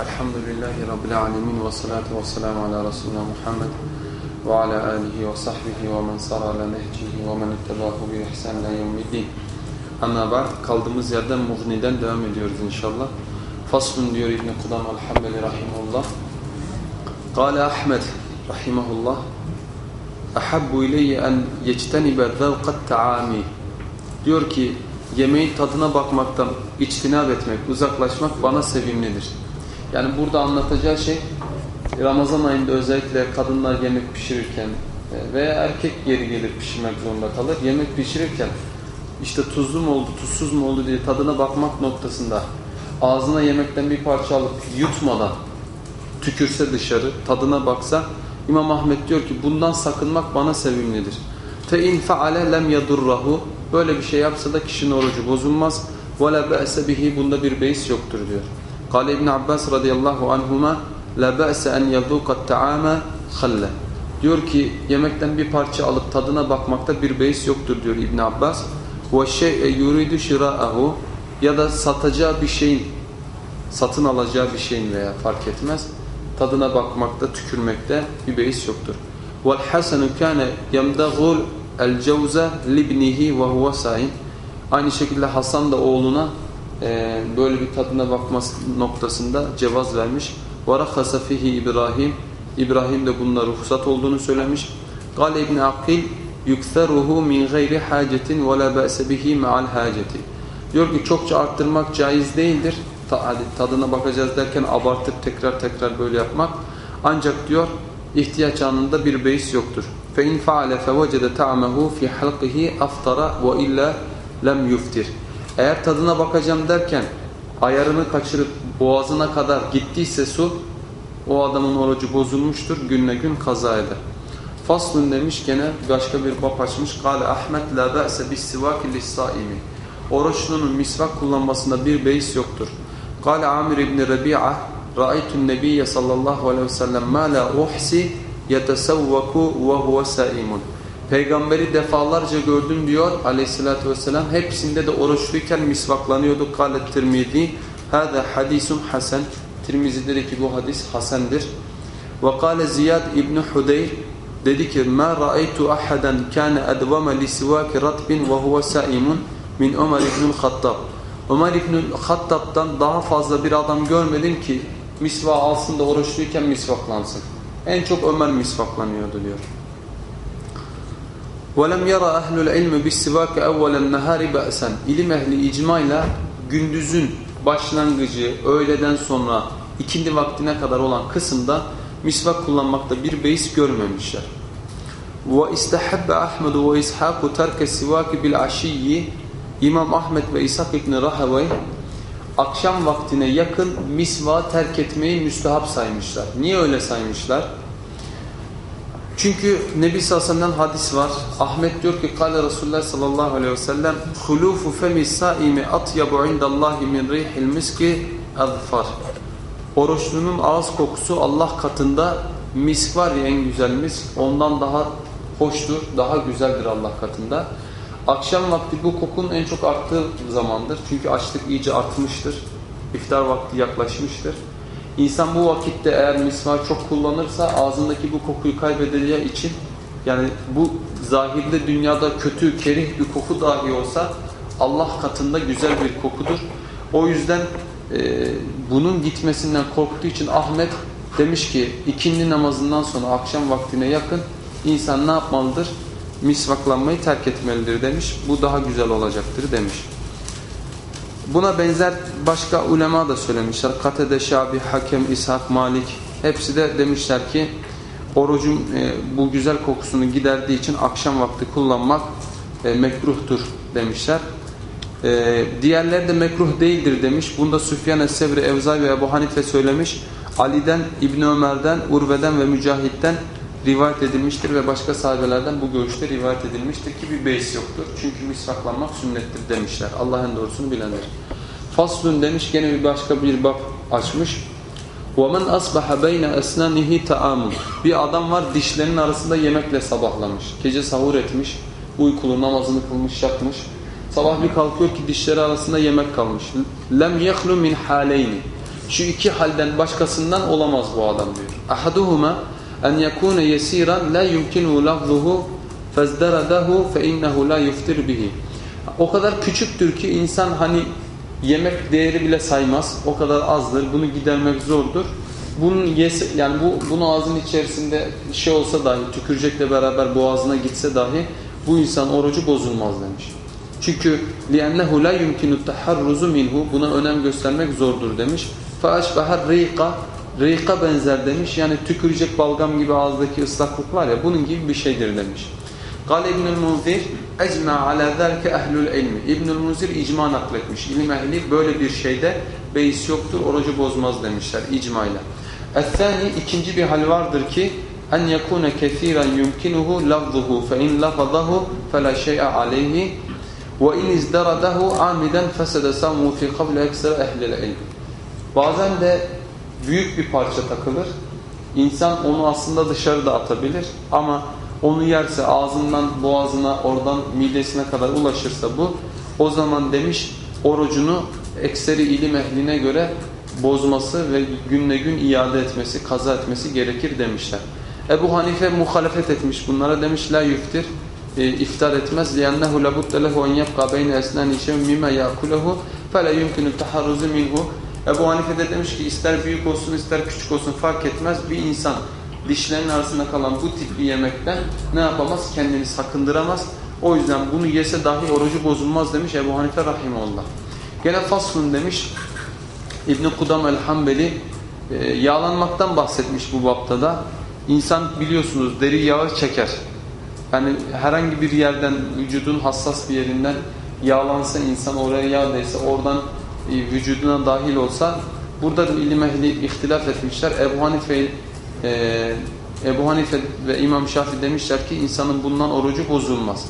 Elhamdülillahi Rabbil alemin ve salatu ve selamu ala Resulina Muhammed ve ala alihi ve sahbihi ve men sara ala nehcihi ve men ittebahu bi ihsan la yevmiddin. Ama ba'd kaldığımız yerden Mughni'den devam ediyoruz inşallah. Faslun diyor İbn-i Kudam el-Hammeli rahimahullah. Kale Ahmed rahimahullah. Ahabbu ileyye en yectenibe zevkat ta'ami. Diyor ki yemeğin tadına bakmaktan içtinab etmek, uzaklaşmak bana sevimlidir. Yani burada anlatacağı şey Ramazan ayında özellikle kadınlar yemek pişirirken e, veya erkek yeri gelir pişirmek zorunda kalır. Yemek pişirirken işte tuzlu mu oldu, tuzsuz mu oldu diye tadına bakmak noktasında ağzına yemekten bir parça alıp yutmadan tükürse dışarı, tadına baksa İmam Ahmet diyor ki bundan sakınmak bana sevimlidir. Fe in faale lem yadurrahu böyle bir şey yapsa da kişinin orucu bozulmaz. Ve la bihi bunda bir beis yoktur diyor. Kale İbn Abbas radıyallahu anhuma la ba'se en yaduqat ta'ama halle. Diyor ki yemekten bir parça alıp tadına bakmakta bir beis yoktur diyor İbn Abbas. Ve şey'e yuridu şira'ahu ya da satacağı bir şeyin satın alacağı bir şeyin veya fark etmez tadına bakmakta, tükürmekte bir beis yoktur. Yemdagul el cevze libnihi ve huve saim. Aynı şekilde Hasan da oğluna e, böyle bir tadına bakması noktasında cevaz vermiş. Ve rakhasa fihi İbrahim. İbrahim de bununla ruhsat olduğunu söylemiş. Kale İbn Akil yuktheruhu min gayri hacetin ve la ba'se bihi ma'al haceti. Diyor ki çokça arttırmak caiz değildir. Tadına bakacağız derken abartıp tekrar tekrar böyle yapmak. Ancak diyor ihtiyaç anında bir beis yoktur. فَاِنْ فَعَلَ فَوَجَدَ تَعْمَهُ فِي حَلْقِهِ اَفْتَرَ وَاِلَّا lem yuftir. eğer tadına bakacağım derken ayarını kaçırıp boğazına kadar gittiyse su o adamın orucu bozulmuştur. Günle gün kaza eder. Faslun demiş gene başka bir bab açmış. Kale Ahmet la ba'se bis sivaki lis-saimi. Oruçlunun misvak kullanmasında bir beis yoktur. Kale Amir ibn Rabi'a Ra'aytu'n Nebiyye sallallahu aleyhi ve sellem ma la uhsi yetesevvaku ve huve saimun. Peygamberi defalarca gördüm diyor aleyhissalatü vesselam. Hepsinde de oruçluyken misvaklanıyordu. Kâlet Tirmidhi. Hâdâ hadisun hasen. Tirmizi dedi ki bu hadis hasendir. Ve kâle Ziyad İbni Hudeyr dedi ki مَا رَأَيْتُ أَحَدًا كَانَ أَدْوَمَ لِسِوَاكِ رَطْبٍ وَهُوَ سَائِمٌ min Ömer İbnül Hattab. Ömer İbnül Hattab'dan daha fazla bir adam görmedim ki misva alsın da oruçluyken misvaklansın. En çok Ömer misvaklanıyordu diyor. وَلَمْ يَرَ أَهْلُ الْعِلْمِ بِالسِّوَاكَ اَوَّلَ النَّهَارِ بَأْسًا İlim ehli icmayla gündüzün başlangıcı, öğleden sonra ikindi vaktine kadar olan kısımda misvak kullanmakta bir beis görmemişler. وَاِسْتَحَبَّ أَحْمَدُ وَاِسْحَاقُ تَرْكَ السِّوَاكِ بِالْعَشِيِّ İmam Ahmet ve İshak İbni Rahavay akşam vaktine yakın misva terk etmeyi müstehap saymışlar. Niye öyle saymışlar? Çünkü Nebi Sallallahu hadis var. Ahmet diyor ki kâle Resulullah sallallahu aleyhi ve sellem hulufu femi saimi atyabu indallahi min rihil miski azfar. Oruçlunun ağız kokusu Allah katında misk var ya en güzel misk ondan daha hoştur, daha güzeldir Allah katında. Akşam vakti bu kokunun en çok arttığı zamandır. Çünkü açlık iyice artmıştır. İftar vakti yaklaşmıştır. İnsan bu vakitte eğer misvar çok kullanırsa ağzındaki bu kokuyu kaybedeceği için yani bu zahirde dünyada kötü, kerih bir koku dahi olsa Allah katında güzel bir kokudur. O yüzden e, bunun gitmesinden korktuğu için Ahmet demiş ki ikindi namazından sonra akşam vaktine yakın insan ne yapmalıdır? misvaklanmayı terk etmelidir demiş. Bu daha güzel olacaktır demiş. Buna benzer başka ulema da söylemişler. Katede, Şabi, Hakem, İshak, Malik hepsi de demişler ki orucun e, bu güzel kokusunu giderdiği için akşam vakti kullanmak e, mekruhtur demişler. E, diğerleri de mekruh değildir demiş. Bunda Süfyan Es-Sevri, Evzay ve Ebu Hanife söylemiş. Ali'den, İbni Ömer'den, Urve'den ve Mücahit'ten rivayet edilmiştir ve başka sahabelerden bu görüşte rivayet edilmiştir ki bir beis yoktur. Çünkü misvaklanmak sünnettir demişler. Allah'ın doğrusunu bilenler. Faslun demiş gene bir başka bir bab açmış. وَمَنْ أَصْبَحَ بَيْنَ أَسْنَانِهِ تَعَامٌ Bir adam var dişlerinin arasında yemekle sabahlamış. Gece sahur etmiş, uykulu namazını kılmış, yatmış. Sabah bir kalkıyor ki dişleri arasında yemek kalmış. لَمْ يَخْلُ مِنْ حَالَيْنِ Şu iki halden başkasından olamaz bu adam diyor. Ahaduhuma en yekune yesiran la yumkinu lafzuhu fezderadahu fe innehu la yuftir bihi. O kadar küçüktür ki insan hani yemek değeri bile saymaz. O kadar azdır. Bunu gidermek zordur. Bunun yes, yani bu bunu ağzın içerisinde şey olsa dahi tükürecekle beraber boğazına gitse dahi bu insan orucu bozulmaz demiş. Çünkü لِأَنَّهُ لَا يُمْكِنُ التَّحَرُّزُ minhu Buna önem göstermek zordur demiş. فَاَشْبَهَ reyka rıyka benzer demiş. Yani tükürecek balgam gibi ağızdaki ıslaklık var ya bunun gibi bir şeydir demiş. Gal İbnül Munzir ecma ala zerke ehlül ilmi. İbnül Munzir icma nakletmiş. İlim ehli böyle bir şeyde beis yoktur, orucu bozmaz demişler icmayla. Ethani ikinci bir hal vardır ki en yekune kesiren yumkinuhu lafzuhu fe in lafazahu fe la şey'e aleyhi ve in izdaradahu amiden fesede samu fi kavle ekser ehlil ilmi. Bazen de büyük bir parça takılır. İnsan onu aslında dışarıda atabilir ama onu yerse ağzından boğazına oradan midesine kadar ulaşırsa bu o zaman demiş orucunu ekseri ilim ehline göre bozması ve günle gün iade etmesi, kaza etmesi gerekir demişler. Ebu Hanife muhalefet etmiş bunlara demiş la yüftir e, iftar etmez liyennehu labudde lehu en yebqa beyne esnani şem mime yakulehu fele yumkinu taharruzu minhu Ebu Hanife de demiş ki ister büyük olsun ister küçük olsun fark etmez. Bir insan dişlerinin arasında kalan bu tip bir yemekten ne yapamaz? Kendini sakındıramaz. O yüzden bunu yese dahi orucu bozulmaz demiş Ebu Hanife Rahimullah. Gene faslun demiş İbn-i Kudam el-Hambeli e, yağlanmaktan bahsetmiş bu bapta da. İnsan biliyorsunuz deri yağı çeker. Yani herhangi bir yerden vücudun hassas bir yerinden yağlansa insan oraya yağ değse oradan vücuduna dahil olsa burada da ilim ehli ihtilaf etmişler. Ebu Hanife e, Ebu Hanife ve İmam Şafii demişler ki insanın bundan orucu bozulmaz.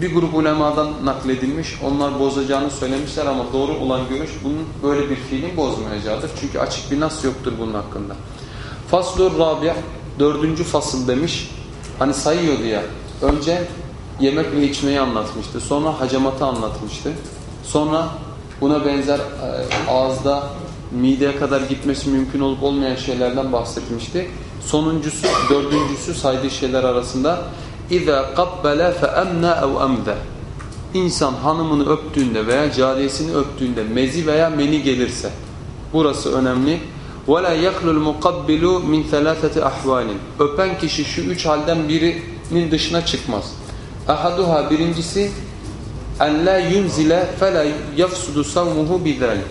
Bir grup ulemadan nakledilmiş. Onlar bozacağını söylemişler ama doğru olan görüş bunun böyle bir fiilin bozmayacağıdır. Çünkü açık bir nas yoktur bunun hakkında. Faslur Rabia dördüncü fasıl demiş. Hani sayıyordu ya. Önce yemek ve içmeyi anlatmıştı. Sonra hacamatı anlatmıştı. Sonra buna benzer e, ağızda mideye kadar gitmesi mümkün olup olmayan şeylerden bahsetmişti. Sonuncusu, dördüncüsü saydığı şeyler arasında اِذَا قَبَّلَ فَأَمْنَا اَوْ اَمْدَ İnsan hanımını öptüğünde veya cariyesini öptüğünde mezi veya meni gelirse burası önemli. وَلَا يَخْلُ الْمُقَبِّلُ مِنْ ثَلَاثَةِ اَحْوَالٍ Öpen kişi şu üç halden birinin dışına çıkmaz. Ahaduha birincisi en la yunzile fela yafsudu savmuhu bidalik.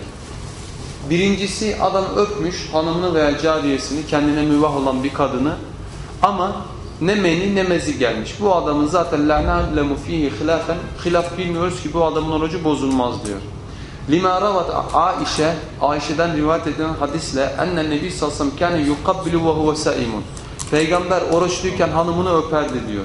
Birincisi adam öpmüş hanımını veya cariyesini kendine mübah olan bir kadını ama ne meni ne mezi gelmiş. Bu adamın zaten la na'lemu fihi hilafen hilaf bilmiyoruz ki bu adamın orucu bozulmaz diyor. Lima ravat Aişe Ayşe'den rivayet edilen hadisle enne nebi sallallahu aleyhi ve sellem kâne yukabbilu ve huve. Peygamber oruçluyken hanımını öperdi diyor.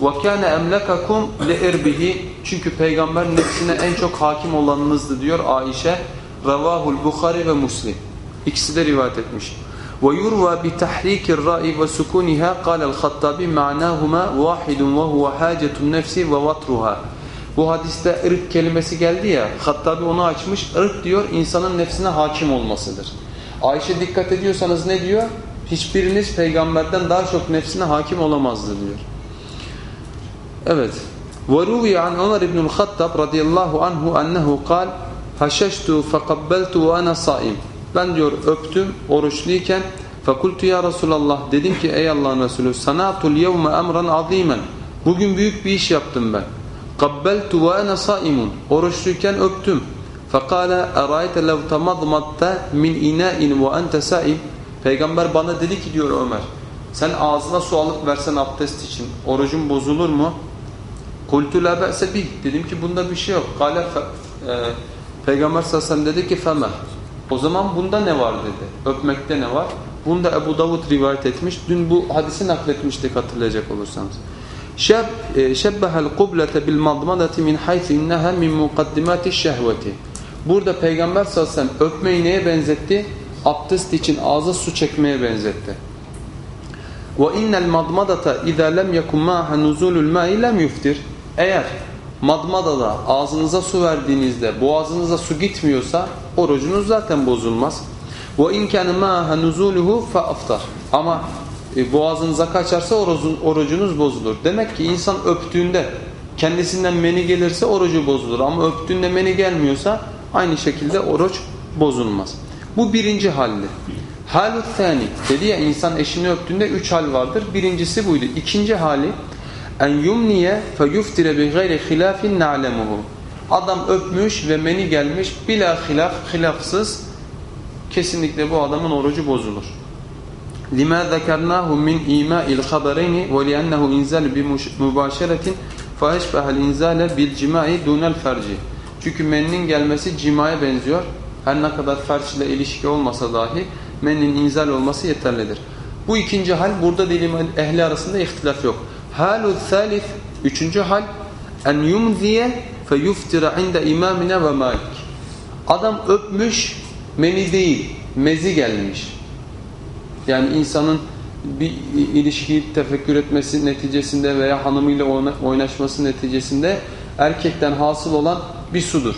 وَكَانَ اَمْلَكَكُمْ لِاِرْبِهِ Çünkü peygamber nefsine en çok hakim olanınızdı diyor Aişe. Ravahul Bukhari ve Muslim. İkisi de rivayet etmiş. ويروى بتحريك الراء وسكونها قال الخطابي معناهما واحد وهو حاجة النفس ووطرها bu hadiste ırk kelimesi geldi ya Hattabi onu açmış ırk diyor insanın nefsine hakim olmasıdır. Ayşe dikkat ediyorsanız ne diyor? Hiçbiriniz peygamberden daha çok nefsine hakim olamazdı diyor. Evet. وروي عن عمر بن الخطاب رضي الله عنه أنه قال هششت فقبلت وأنا صائم ben diyor öptüm oruçluyken fakultu ya Resulallah dedim ki ey Allah'ın Resulü sanatul yevme emran azimen bugün büyük bir iş yaptım ben qabbeltu ve ana saimun oruçluyken öptüm fakale erayte lev tamadmatta min ina'in ve ente saim peygamber bana dedi ki diyor Ömer sen ağzına su alıp versen abdest için orucun bozulur mu La be'se bih dedim ki bunda bir şey yok kale e, peygamber sallallahu dedi ki femeh o zaman bunda ne var dedi. Öpmekte ne var? Bunda Ebu Davud rivayet etmiş. Dün bu hadisi nakletmiştik hatırlayacak olursanız. E, şebbehel kublete bil madmadati min hayth inneha min mukaddimati şehveti. Burada Peygamber sallallahu aleyhi ve sellem öpmeyi neye benzetti? Abdest için ağza su çekmeye benzetti. Ve innel madmadata iza lem yekun ma'ha nuzulul ma'i lem yuftir. Eğer madmadada ağzınıza su verdiğinizde boğazınıza su gitmiyorsa orucunuz zaten bozulmaz. وَاِنْ كَانَ مَاهَا نُزُولُهُ فَاَفْتَرْ Ama e, boğazınıza kaçarsa orucunuz bozulur. Demek ki insan öptüğünde kendisinden meni gelirse orucu bozulur. Ama öptüğünde meni gelmiyorsa aynı şekilde oruç bozulmaz. Bu birinci halli. Halut thani dedi ya insan eşini öptüğünde üç hal vardır. Birincisi buydu. İkinci hali en yumniye fe yuftire bi gayri hilafin na'lemuhu. Adam öpmüş ve meni gelmiş bila hilaf, hilafsız kesinlikle bu adamın orucu bozulur. لما ذكرناه من إيماء الخبرين ولأنه إنزال بمباشرة فأشبه الإنزال بالجماع دون الفرج. Çünkü mennin gelmesi cimaya benziyor. Her ne kadar ferç ile ilişki olmasa dahi mennin inzal olması yeterlidir. Bu ikinci hal burada dilim ehli arasında ihtilaf yok. Halu thalith üçüncü hal en yumziye fe yuftira inde imamine ve malik. Adam öpmüş meni değil mezi gelmiş. Yani insanın bir ilişkiyi tefekkür etmesi neticesinde veya hanımıyla oynaşması neticesinde erkekten hasıl olan bir sudur.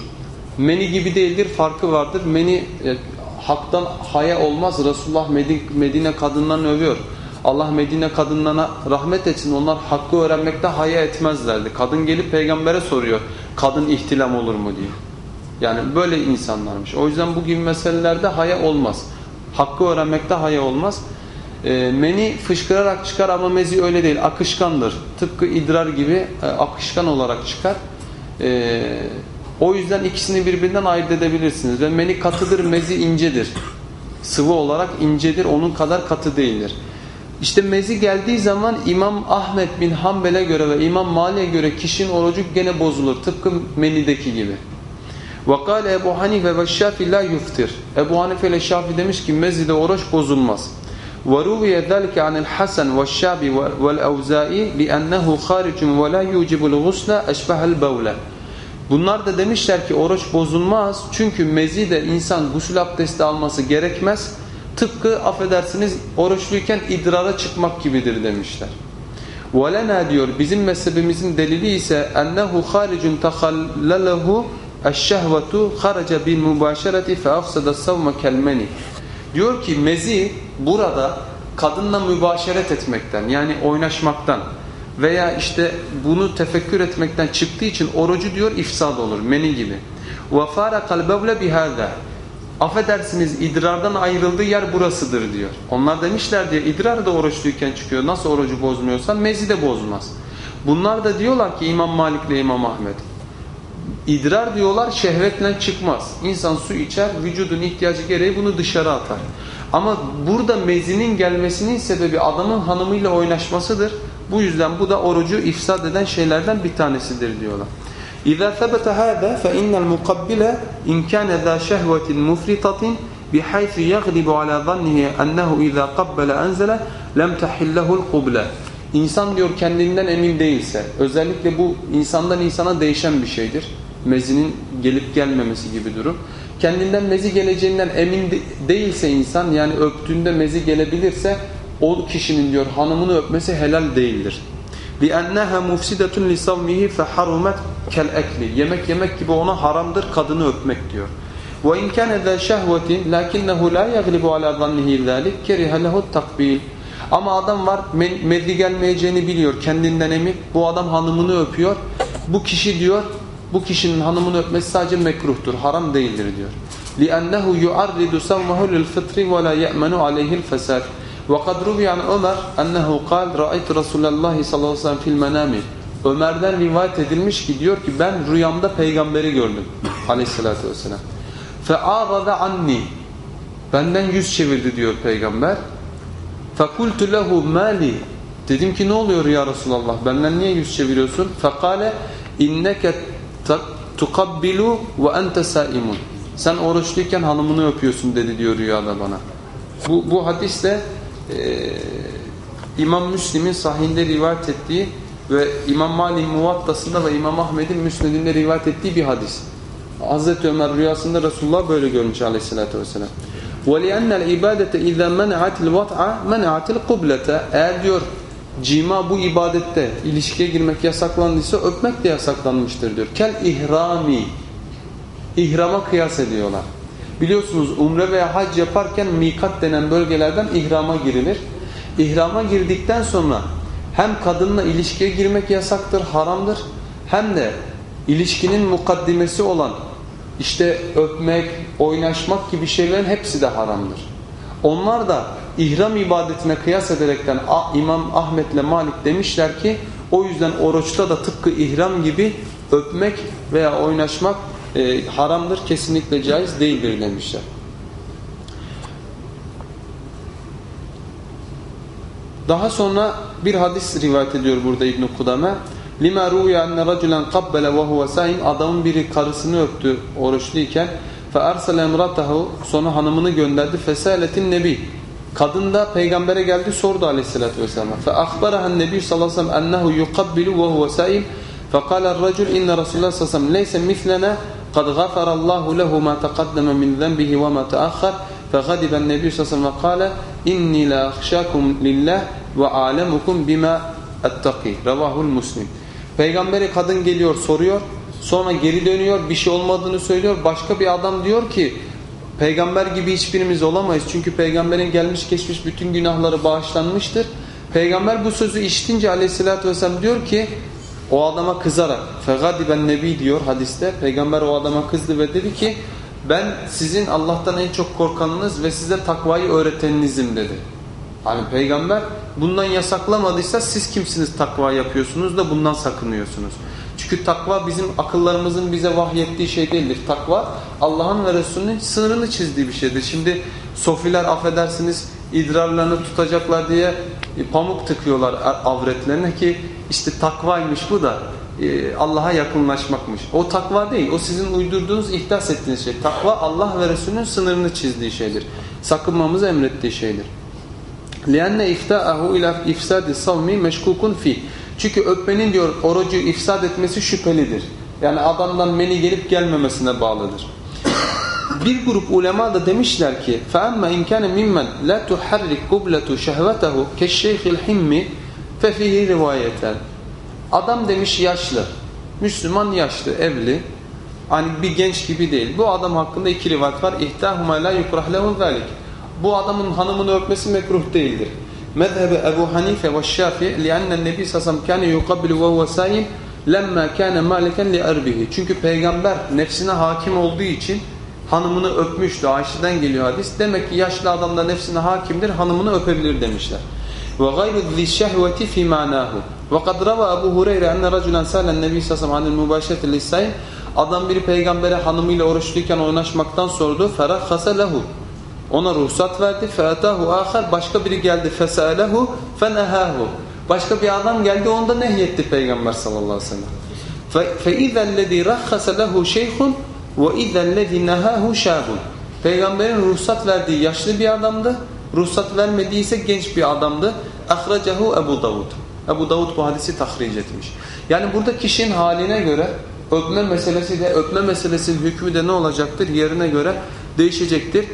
Meni gibi değildir, farkı vardır. Meni e, haktan haya olmaz. Resulullah Medine kadınlarını övüyor. Allah Medine kadınlarına rahmet etsin. Onlar hakkı öğrenmekte haya etmezlerdi. Kadın gelip peygambere soruyor. Kadın ihtilam olur mu diye. Yani böyle insanlarmış. O yüzden bu gibi meselelerde haya olmaz. Hakkı öğrenmekte haya olmaz. E, meni fışkırarak çıkar ama mezi öyle değil. Akışkandır. Tıpkı idrar gibi e, akışkan olarak çıkar. E, o yüzden ikisini birbirinden ayırt edebilirsiniz. Ve meni katıdır, mezi incedir. Sıvı olarak incedir, onun kadar katı değildir. İşte mezi geldiği zaman İmam Ahmet bin Hanbel'e göre ve İmam Mali'ye göre kişinin orucu gene bozulur. Tıpkı menideki gibi. وَقَالَ Ebu Hanife ve Şafi la yuftir. Ebu Hanife ile Şafi demiş ki mezide oruç bozulmaz. وَرُوِيَ ذَلْكَ عَنِ الْحَسَنِ وَالشَّابِ وَالْاَوْزَائِ بِأَنَّهُ خَارِجٌ وَلَا يُوجِبُ الْغُسْلَ اَشْبَهَ الْبَوْلَ Bunlar da demişler ki oruç bozulmaz. Çünkü mezide insan gusül abdesti alması gerekmez. Tıpkı affedersiniz oruçluyken idrara çıkmak gibidir demişler. وَلَنَا diyor bizim mezhebimizin delili ise اَنَّهُ خَارِجٌ تَخَلَّلَهُ اَشْشَهْوَةُ خَرَجَ بِالْمُبَاشَرَةِ فَاَفْسَدَ السَّوْمَ كَلْمَنِ Diyor ki mezi burada kadınla mübaşeret etmekten yani oynaşmaktan veya işte bunu tefekkür etmekten çıktığı için orucu diyor ifsad olur meni gibi. وَفَارَ قَلْبَوْلَ بِهَذَا Affedersiniz idrardan ayrıldığı yer burasıdır diyor. Onlar demişler diye idrar da oruçluyken çıkıyor. Nasıl orucu bozmuyorsan mezi de bozmaz. Bunlar da diyorlar ki İmam Malik ile İmam Ahmet. İdrar diyorlar şehvetle çıkmaz. İnsan su içer, vücudun ihtiyacı gereği bunu dışarı atar. Ama burada mezinin gelmesinin sebebi adamın hanımıyla oynaşmasıdır. Bu yüzden bu da orucu ifsad eden şeylerden bir tanesidir diyorlar. إذا ثبت هذا فإن المقبل إن كان ذا شهوة مفرطة بحيث يغلب على ظنه أنه إذا قبل أنزل لم تحله القبلة İnsan diyor kendinden emin değilse, özellikle bu insandan insana değişen bir şeydir. Mezinin gelip gelmemesi gibi durum. Kendinden mezi geleceğinden emin değilse insan, yani öptüğünde mezi gelebilirse, o kişinin diyor hanımını öpmesi helal değildir. لِأَنَّهَا مُفْسِدَةٌ لِسَوْمِهِ فَحَرُمَتْ كَالْاَكْلِ Yemek yemek gibi ona haramdır kadını öpmek diyor. وَاِنْ كَانَ ذَا شَهْوَةٍ لَكِنَّهُ لَا يَغْلِبُ عَلَى ظَنِّهِ ذَٰلِكْ كَرِهَ لَهُ التَّقْبِيلِ Ama adam var meddi gelmeyeceğini biliyor kendinden emin. Bu adam hanımını öpüyor. Bu kişi diyor bu kişinin hanımını öpmesi sadece mekruhtur. Haram değildir diyor. لِأَنَّهُ يُعَرِّدُ سَوْمَهُ لِلْفِطْرِ وَلَا يَأْمَنُ عَلَيْهِ الْفَسَادِ وقد روي عن Ömer ennehu قال رأيت رسول الله sallallahu aleyhi ve sellem fil menami. Ömer'den rivayet edilmiş ki diyor ki ben rüyamda peygamberi gördüm aleyhissalatü vesselam. فَاَعْرَضَ anni. Benden yüz çevirdi diyor peygamber. فَقُلْتُ lehu mali. Dedim ki ne oluyor ya Resulallah benden niye yüz çeviriyorsun? فَقَالَ اِنَّكَ تُقَبِّلُ وَاَنْتَ سَائِمُونَ Sen oruçluyken hanımını öpüyorsun dedi diyor rüyada bana. Bu, bu hadisle e, İmam Müslim'in sahihinde rivayet ettiği ve İmam Malik'in muvattasında ve İmam Ahmet'in müsnedinde rivayet ettiği bir hadis. Hazreti Ömer rüyasında Resulullah böyle görmüş aleyhissalatü vesselam. وَلِأَنَّ الْاِبَادَةَ اِذَا مَنَعَتِ الْوَطْعَ مَنَعَتِ الْقُبْلَةَ Eğer diyor cima bu ibadette ilişkiye girmek yasaklandıysa öpmek de yasaklanmıştır diyor. Kel ihrami İhrama kıyas ediyorlar. Biliyorsunuz umre veya hac yaparken mikat denen bölgelerden ihrama girilir. İhrama girdikten sonra hem kadınla ilişkiye girmek yasaktır, haramdır. Hem de ilişkinin mukaddimesi olan işte öpmek, oynaşmak gibi şeylerin hepsi de haramdır. Onlar da ihram ibadetine kıyas ederekten İmam Ahmet ile Malik demişler ki o yüzden oruçta da tıpkı ihram gibi öpmek veya oynaşmak e, haramdır, kesinlikle caiz değildir demişler. Daha sonra bir hadis rivayet ediyor burada İbn Kudame. Lima ruya enne raculen qabbala ve huve saim adamın biri karısını öptü oruçluyken fe arsale emratahu sonra hanımını gönderdi fesaletin nebi kadın da peygambere geldi sordu aleyhissalatü vesselam fe akhbarahan nebi sallallahu aleyhi ve sellem ennehu yukabbilu ve huve saim فقال الرجل إن رسول الله صلى الله عليه وسلم ليس مثلنا قد غفر الله له ما تقدم من ذنبه وما تأخر فغضب النبي صلى الله عليه وسلم وقال إني لا أخشاكم لله ve alemukum bima ettaki revahul muslim. Peygamberi kadın geliyor soruyor. Sonra geri dönüyor bir şey olmadığını söylüyor. Başka bir adam diyor ki peygamber gibi hiçbirimiz olamayız. Çünkü peygamberin gelmiş geçmiş bütün günahları bağışlanmıştır. Peygamber bu sözü işitince aleyhissalatü vesselam diyor ki o adama kızarak. Ben nebi diyor hadiste. Peygamber o adama kızdı ve dedi ki ben sizin Allah'tan en çok korkanınız ve size takvayı öğreteninizim. dedi. Hani peygamber bundan yasaklamadıysa siz kimsiniz takva yapıyorsunuz da bundan sakınıyorsunuz. Çünkü takva bizim akıllarımızın bize vahyettiği şey değildir. Takva Allah'ın ve Resulünün sınırını çizdiği bir şeydir. Şimdi sofiler affedersiniz idrarlarını tutacaklar diye e, pamuk tıkıyorlar avretlerine ki işte takvaymış bu da e, Allah'a yakınlaşmakmış. O takva değil. O sizin uydurduğunuz, ihdas ettiğiniz şey. Takva Allah ve Resulünün sınırını çizdiği şeydir. Sakınmamızı emrettiği şeydir. لِأَنَّ اِفْتَاءَهُ اِلَى اِفْسَادِ الصَّوْمِ meşkukun fi. Çünkü öpmenin diyor orucu ifsad etmesi şüphelidir. Yani adamdan meni gelip gelmemesine bağlıdır. Bir grup ulema da demişler ki فَأَمَّا اِنْ كَانَ مِمَّنْ لَا تُحَرِّكْ قُبْلَةُ شَهْوَتَهُ كَشَّيْخِ الْحِمِّ فَفِهِ rivayeten. Adam demiş yaşlı. Müslüman yaşlı, evli. Hani bir genç gibi değil. Bu adam hakkında iki rivayet var. اِحْتَاهُمَا لَا يُكْرَحْ لَهُ ذَلِكِ bu adamın hanımını öpmesi mekruh değildir. Mezhebe Ebu Hanife ve Şafi liannen nebi sasam kâne yukabbilu ve huve sâim lemmâ kâne mâliken li erbihi. Çünkü peygamber nefsine hakim olduğu için hanımını öpmüştü. Ayşe'den geliyor hadis. Demek ki yaşlı adam da nefsine hakimdir, hanımını öpebilir demişler. Ve gayru zi şehveti fi manahu. Ve kad rava Ebu Hureyre enne raculen sâlen nebi sasam anil mübaşeti lissayim. Adam bir peygambere hanımıyla oruçluyken oynaşmaktan sordu. Ferah hase lehu. Ona ruhsat verdi. Featahu ahar başka biri geldi fesalehu fenehahu. Başka bir adam geldi onda nehyetti peygamber sallallahu aleyhi ve sellem. Fe izellezî rahhasa lehu şeyhun ve izellezî nehahu şahun. Peygamberin ruhsat verdiği yaşlı bir adamdı. Ruhsat vermediği genç bir adamdı. Ahracahu Ebu Davud. Ebu Davud bu hadisi tahric etmiş. Yani burada kişinin haline göre öpme meselesi de öpme meselesinin hükmü de ne olacaktır? Yerine göre değişecektir.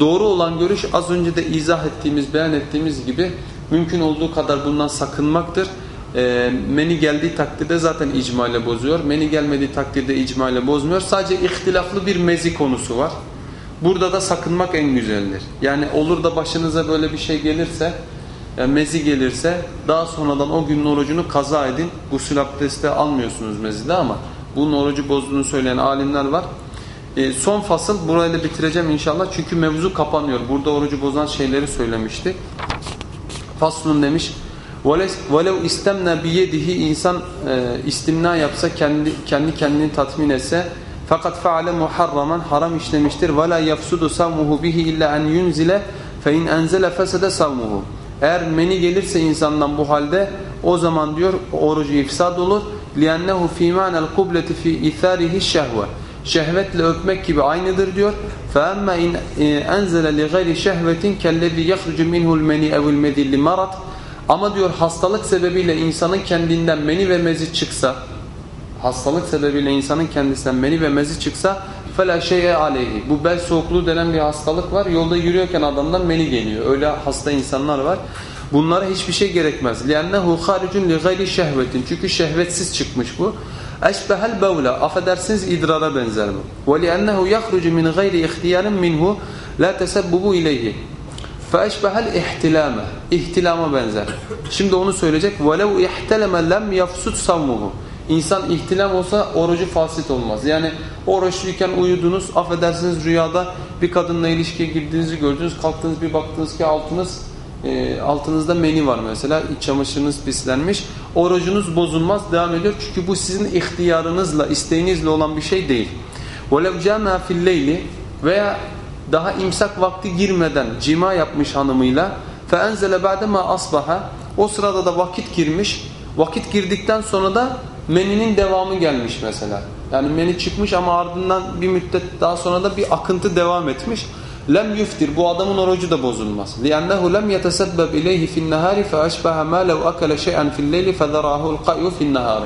Doğru olan görüş az önce de izah ettiğimiz, beyan ettiğimiz gibi mümkün olduğu kadar bundan sakınmaktır. E, meni geldiği takdirde zaten icma ile bozuyor. Meni gelmediği takdirde icma ile bozmuyor. Sadece ihtilaflı bir mezi konusu var. Burada da sakınmak en güzeldir. Yani olur da başınıza böyle bir şey gelirse, yani mezi gelirse daha sonradan o günün orucunu kaza edin. Gusül abdesti almıyorsunuz mezide ama bunun orucu bozduğunu söyleyen alimler var. E, son fasıl burayı da bitireceğim inşallah. Çünkü mevzu kapanıyor. Burada orucu bozan şeyleri söylemişti. Faslun demiş. وَلَوْ istemna biyedihi insan e, istimna yapsa kendi kendi kendini tatmin etse fakat faale muharraman haram işlemiştir. Ve la yafsudu savmuhu bihi illa en yunzile fe in enzele fesede savmuhu. Eğer meni gelirse insandan bu halde o zaman diyor orucu ifsad olur. لِيَنَّهُ فِي مَعْنَ الْقُبْلَةِ فِي اِثَارِهِ الشَّهْوَةِ Şehvetle öpmek gibi aynıdır diyor. فَأَمَّا اِنْ اَنْزَلَ لِغَيْرِ شَهْوَةٍ كَالَّذِي يَخْرُجُ مِنْهُ الْمَنِي اَوِ الْمَدِي لِمَرَضٍ Ama diyor hastalık sebebiyle insanın kendinden meni ve mezi çıksa hastalık sebebiyle insanın kendisinden meni ve mezi çıksa فَلَا شَيْءَ عَلَيْهِ Bu bel soğukluğu denen bir hastalık var. Yolda yürüyorken adamdan meni geliyor. Öyle hasta insanlar var. Bunlara hiçbir şey gerekmez. لِأَنَّهُ خَارِجٌ لِغَيْرِ شَهْوَةٍ Çünkü şehvetsiz çıkmış bu. Eşbehel bevle affedersiniz idrara benzer bu. Ve li'ennehu yahrucu min gayri ihtiyarin minhu la tesebbubu ileyhi. Feeşbehel ihtilame. İhtilama benzer. Şimdi onu söyleyecek. وَلَوْ اِحْتَلَمَ lem yafsud savmuhu. İnsan ihtilam olsa orucu fasit olmaz. Yani oruçluyken uyudunuz, affedersiniz rüyada bir kadınla ilişkiye girdiğinizi gördünüz. Kalktınız bir baktınız ki altınız e, altınızda meni var mesela. iç çamaşırınız pislenmiş. Orucunuz bozulmaz, devam ediyor. Çünkü bu sizin ihtiyarınızla, isteğinizle olan bir şey değil. وَلَوْ جَامَا فِي اللَّيْلِ Veya daha imsak vakti girmeden cima yapmış hanımıyla فَاَنْزَلَ بَعْدَمَا asbaha O sırada da vakit girmiş. Vakit girdikten sonra da meninin devamı gelmiş mesela. Yani meni çıkmış ama ardından bir müddet daha sonra da bir akıntı devam etmiş. Lem yuftir. Bu adamın orucu da bozulmaz. لِأَنَّهُ لَمْ يَتَسَبَّبْ إِلَيْهِ فِي النَّهَارِ فَأَشْبَهَ مَا لَوْ أَكَلَ شَيْئًا فِي اللَّيْلِ فَذَرَاهُ الْقَيُّ فِي النَّهَارِ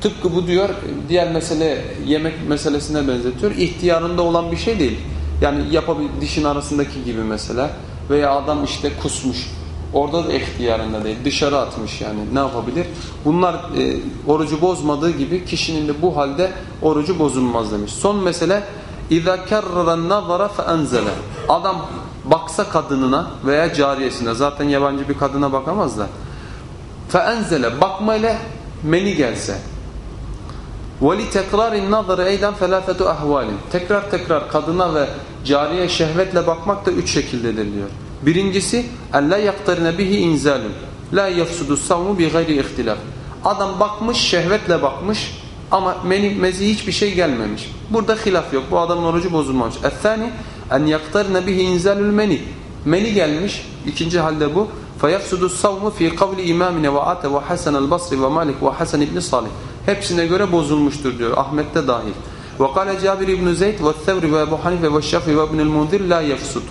Tıpkı bu diyor diğer mesele yemek meselesine benzetiyor. İhtiyarında olan bir şey değil. Yani yapabil dişin arasındaki gibi mesela veya adam işte kusmuş. Orada da ihtiyarında değil. Dışarı atmış yani. Ne yapabilir? Bunlar e, orucu bozmadığı gibi kişinin de bu halde orucu bozulmaz demiş. Son mesele اِذَا كَرَّرَ النَّظَرَ فَاَنْزَلَ Adam baksa kadınına veya cariyesine zaten yabancı bir kadına bakamaz da فَاَنْزَلَ bakmayla meni gelse وَلِتَكْرَارِ النَّظَرِ اَيْدًا فَلَافَةُ اَحْوَالٍ Tekrar tekrar kadına ve cariye şehvetle bakmak da üç şekildedir diyor. Birincisi اَلَّا يَقْتَرِنَ بِهِ اِنْزَالٌ لَا يَفْسُدُ السَّوْمُ بِغَيْرِ اِخْتِلَافٍ Adam bakmış, şehvetle bakmış ama meni, mezi hiçbir şey gelmemiş. Burada hilaf yok. Bu adamın orucu bozulmamış. اَثَّانِ اَنْ يَقْتَرِنَ بِهِ اِنْزَالُ الْمَنِ Meni gelmiş. İkinci halde bu. فَيَفْسُدُ السَّوْمُ فِي قَوْلِ اِمَامِنَ وَعَاتَ وَحَسَنَ الْبَصْرِ وَمَالِكِ وَحَسَنِ ibn Salih. Hepsine göre bozulmuştur diyor. Ahmet'te dahil. وَقَالَ جَابِرِ ibn Zeyd وَالثَّوْرِ وَاَبُ حَنِفَ وَالشَّفِ وَابْنِ الْمُنْذِرِ لَا يَفْسُدُ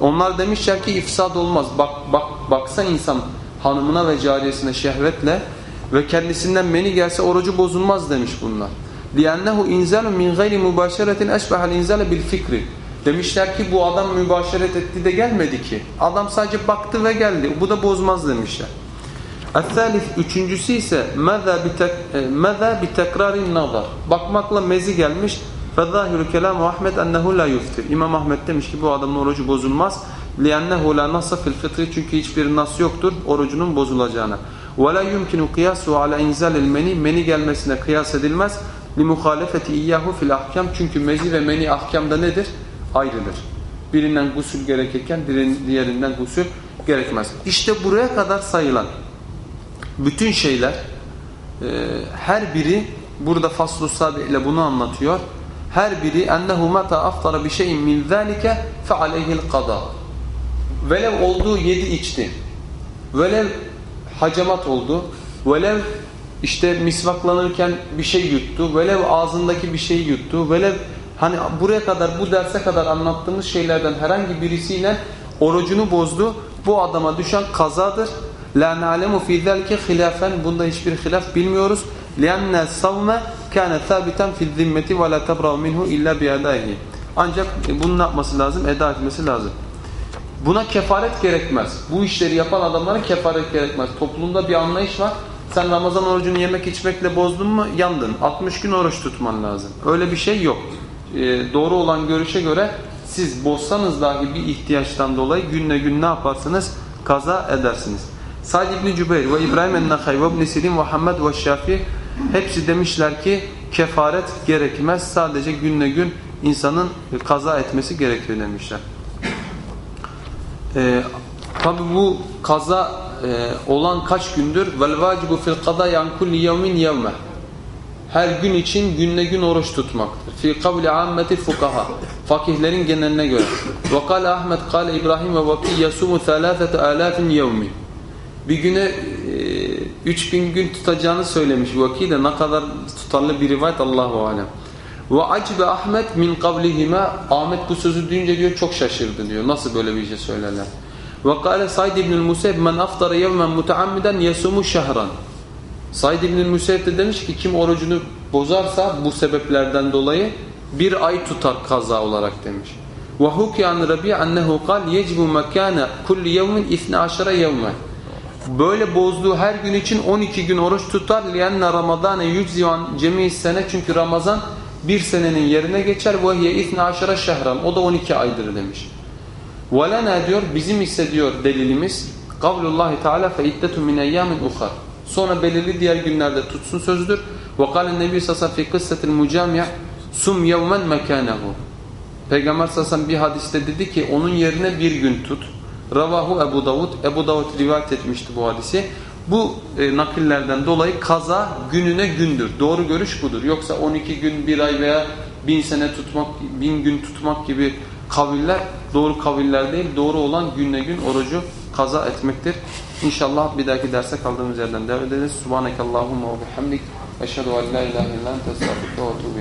Onlar demişler ki ifsad olmaz. Bak, bak, baksa insan hanımına ve cariyesine şehvetle ve kendisinden meni gelse orucu bozulmaz demiş bunlar. لِيَنَّهُ اِنْزَالٌ مِنْ غَيْرِ مُبَاشَرَةٍ اَشْبَحَ الْاِنْزَالَ بِالْفِكْرِ Demişler ki bu adam mübaşeret etti de gelmedi ki. Adam sadece baktı ve geldi. Bu da bozmaz demişler. الثالث üçüncüsü ise meza bi tekrarin nazar. Bakmakla mezi gelmiş. Fezahiru kelam Ahmed ennehu la yuftir. İmam Ahmed demiş ki bu adamın orucu bozulmaz. Li'ennehu la nasa fil fitri çünkü hiçbir nas yoktur orucunun bozulacağına. Ve la yumkinu kıyasu ala inzalil meni gelmesine kıyas edilmez. Muhalefeti iyyahu fil ahkam çünkü mezi ve meni ahkamda nedir? Ayrıdır. Birinden gusül gerekirken diğerinden gusül gerekmez. İşte buraya kadar sayılan bütün şeyler e, her biri burada faslu sabi ile bunu anlatıyor. Her biri ennehu meta aftara bir şeyin min zalike fe aleyhil qada. Velev olduğu yedi içti. Velev hacamat oldu. Velev işte misvaklanırken bir şey yuttu. Velev ağzındaki bir şey yuttu. Velev hani buraya kadar bu derse kadar anlattığımız şeylerden herhangi birisiyle orucunu bozdu. Bu adama düşen kazadır. La na'lemu fi zalike hilafen. Bunda hiçbir hilaf bilmiyoruz. Kana sabiten fi zimmeti ve la tebra'u minhu illa bi adaihi. Ancak bunu yapması lazım? Eda etmesi lazım. Buna kefaret gerekmez. Bu işleri yapan adamlara kefaret gerekmez. Toplumda bir anlayış var. Sen Ramazan orucunu yemek içmekle bozdun mu yandın. 60 gün oruç tutman lazım. Öyle bir şey yok. Ee, doğru olan görüşe göre siz bozsanız dahi bir ihtiyaçtan dolayı günle gün ne yaparsınız? Kaza edersiniz. Said İbni Cübeyr ve İbrahim el-Nakhay ve İbni Sirin ve Muhammed ve Şafi hepsi demişler ki kefaret gerekmez. Sadece günle gün insanın kaza etmesi gerekiyor demişler. Ee, Tabi bu kaza e, olan kaç gündür? Vel vacibu fil kada yan kulli yevmin yevme. Her gün için günle gün oruç tutmaktır. Fi kavli ammeti fukaha. Fakihlerin geneline göre. Ve kâle Ahmet kâle İbrahim ve vaki yasumu thalâfete alâfin yevmin. Bir güne e, 3000 gün tutacağını söylemiş vaki de ne kadar tutarlı bir rivayet Allahu alem. Ve acibe Ahmet min kavlihime Ahmet bu sözü duyunca diyor çok şaşırdı diyor. Nasıl böyle bir şey söylerler? Ve kâle Said ibn Musayyib men aftara yevmen muteammiden yesumu şehran. Said ibn Musayyib de demiş ki kim orucunu bozarsa bu sebeplerden dolayı bir ay tutar kaza olarak demiş. Ve hukiyan Rabi annehu kal yecibu mekane kulli yevmin 12 yevmen. Böyle bozduğu her gün için 12 gün oruç tutar. لِيَنَّ رَمَضَانَ يُجْزِوَنْ cemi sene Çünkü Ramazan bir senenin yerine geçer. وَهِيَ اِثْنَ عَشَرَ şehran O da 12 aydır demiş. وَلَنَا diyor bizim ise diyor delilimiz kavlullahi teala فَاِدَّتُ مِنْ اَيَّامٍ اُخَرٍ Sonra belirli diğer günlerde tutsun sözüdür. وَقَالَ النَّبِي سَسَا فِي قِسَّةِ الْمُجَامِعِ sum yevmen mekanehu. Peygamber sallallahu bir hadiste dedi ki onun yerine bir gün tut. Ravahu Ebu Davud. Ebu Davud rivayet etmişti bu hadisi. Bu e, nakillerden dolayı kaza gününe gündür. Doğru görüş budur. Yoksa 12 gün, bir ay veya bin sene tutmak, bin gün tutmak gibi kaviller doğru kaviller değil. Doğru olan günle gün orucu kaza etmektir. İnşallah bir dahaki derse kaldığımız yerden devam ederiz. Subhanekallahumma ve bihamdik. Eşhedü en la ilahe illan testağfirullah ve etûbü